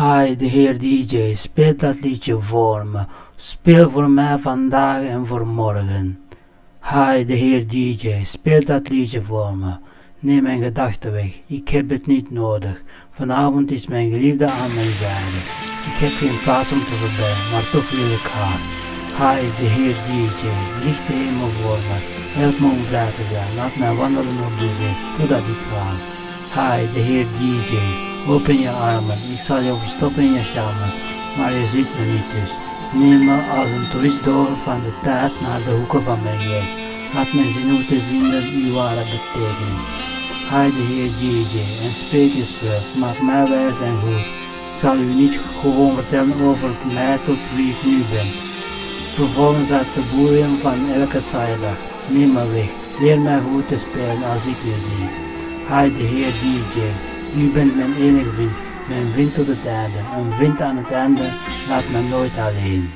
Hi, de heer DJ, speel dat liedje voor me. Speel voor mij vandaag en voor morgen. Hi, de heer DJ, speel dat liedje voor me. Neem mijn gedachten weg, ik heb het niet nodig. Vanavond is mijn geliefde aan mijn zijde. Ik heb geen plaats om te voorbij, maar toch wil ik haar. Hi, de heer DJ, licht de hemel voor me. Help me om vrij te zijn, laat mij wandelen op de zee, totdat ik. Hi, de heer DJ, open je armen, ik zal je verstoppen in je schamen, maar je ziet me niet dus. Neem me als een toerist door van de tijd naar de hoeken van mijn geest. Laat me zien hoe te vinden uw ware betekenis. Hi, de heer DJ, en spreek eens wel, maak mij wijs en goed. Ik zal u niet gewoon vertellen over mij tot wie ik nu ben. Vervolgens uit de boeien van elke zijdag. Neem me weg, leer mij goed te spelen als ik u zie. Hi, de heer DJ, u bent mijn enige vriend, mijn vriend tot het einde. Een vriend aan het einde laat me nooit alleen.